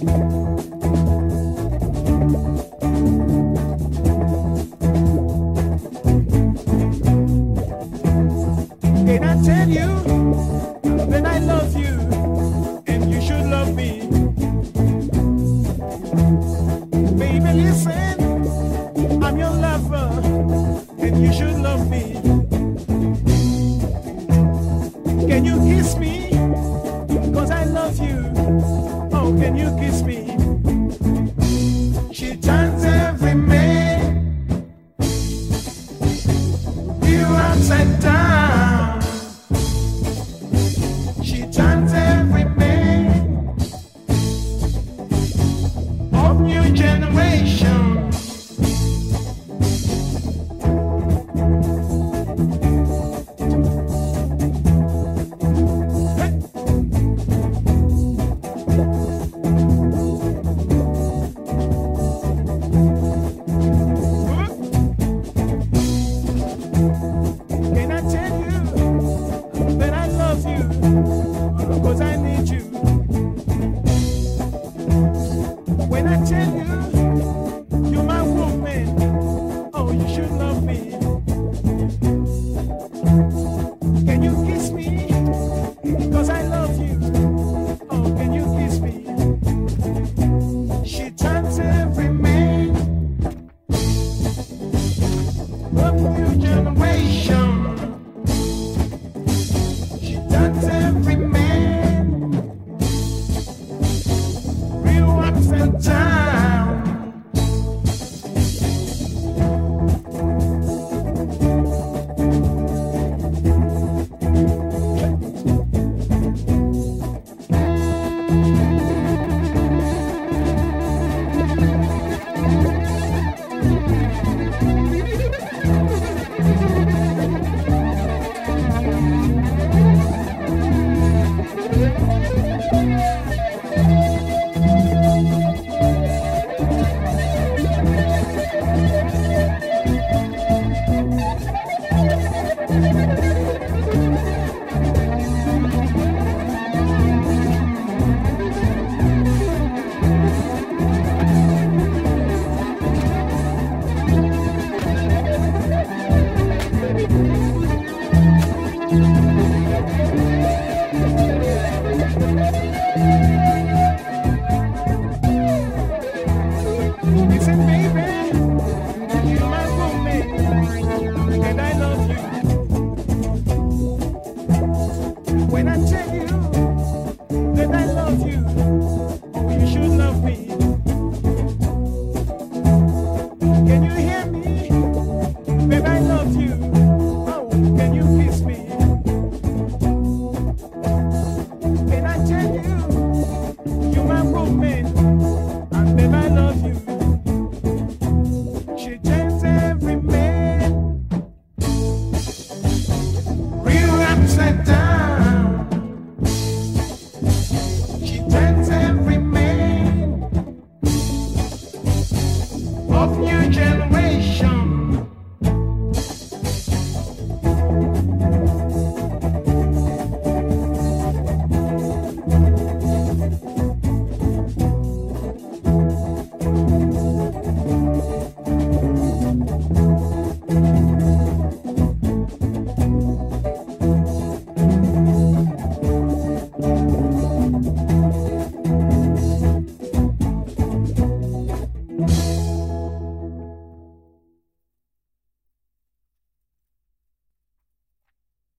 Can I tell you that I love you and you should love me? Baby, listen, I'm your lover and you should love me. Can you kiss me? can you kiss me? She turns every man you upside down. She turns. Can I tell you, you're my woman, oh, you should love me.